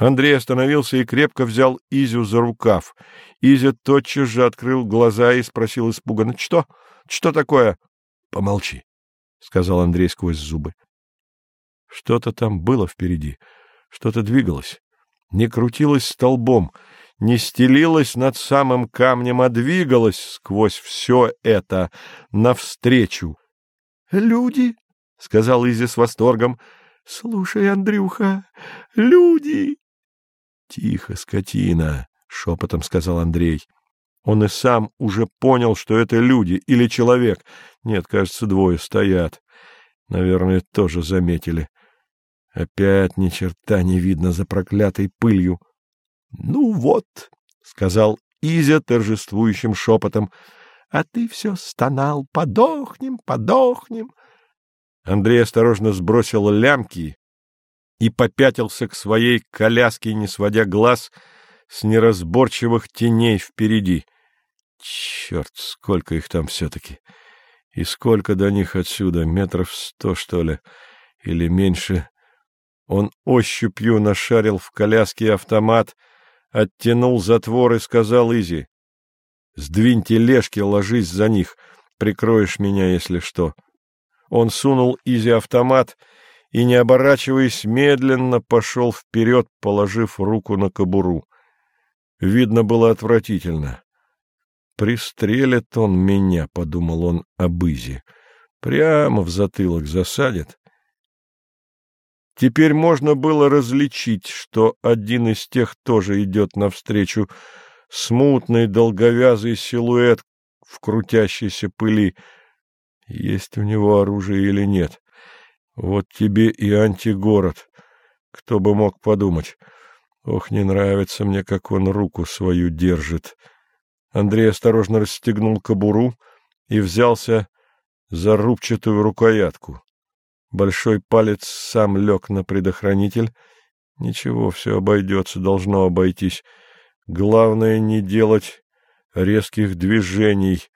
Андрей остановился и крепко взял Изю за рукав. Изя тотчас же открыл глаза и спросил испуганно. — Что? Что такое? — Помолчи, — сказал Андрей сквозь зубы. Что-то там было впереди, что-то двигалось. Не крутилось столбом, не стелилось над самым камнем, а двигалось сквозь все это навстречу. — Люди, — сказал Изя с восторгом, — слушай, Андрюха, люди! Тихо, скотина, — шепотом сказал Андрей. Он и сам уже понял, что это люди или человек. Нет, кажется, двое стоят. Наверное, тоже заметили. Опять ни черта не видно за проклятой пылью. — Ну вот, — сказал Изя торжествующим шепотом, — а ты все стонал. Подохнем, подохнем. Андрей осторожно сбросил лямки и попятился к своей коляске, не сводя глаз с неразборчивых теней впереди. Черт, сколько их там все-таки! И сколько до них отсюда? Метров сто, что ли? Или меньше? Он ощупью нашарил в коляске автомат, оттянул затвор и сказал Изи. — Сдвинь тележки, ложись за них, прикроешь меня, если что. Он сунул Изи автомат — и, не оборачиваясь, медленно пошел вперед, положив руку на кобуру. Видно было отвратительно. «Пристрелит он меня», — подумал он об Изе. «Прямо в затылок засадит». Теперь можно было различить, что один из тех тоже идет навстречу. Смутный долговязый силуэт в крутящейся пыли. Есть у него оружие или нет? Вот тебе и антигород. Кто бы мог подумать. Ох, не нравится мне, как он руку свою держит. Андрей осторожно расстегнул кобуру и взялся за рубчатую рукоятку. Большой палец сам лег на предохранитель. Ничего, все обойдется, должно обойтись. Главное не делать резких движений —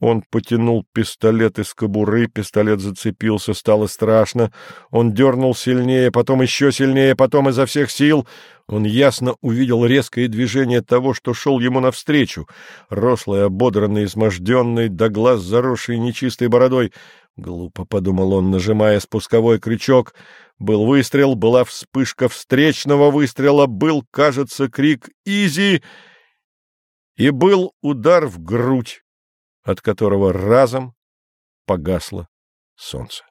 он потянул пистолет из кобуры, пистолет зацепился, стало страшно. Он дернул сильнее, потом еще сильнее, потом изо всех сил. Он ясно увидел резкое движение того, что шел ему навстречу. Рослый, ободранный, изможденный, до глаз заросший нечистой бородой. Глупо, — подумал он, нажимая спусковой крючок. Был выстрел, была вспышка встречного выстрела, был, кажется, крик «Изи!» и был удар в грудь от которого разом погасло солнце.